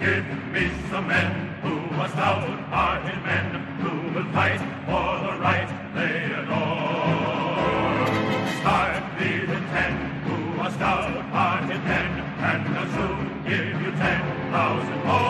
Give me some men who are stout-hearted men who will fight for the right they adore. Start leading ten who are stout-hearted men, and I'll soon give you ten thousand more.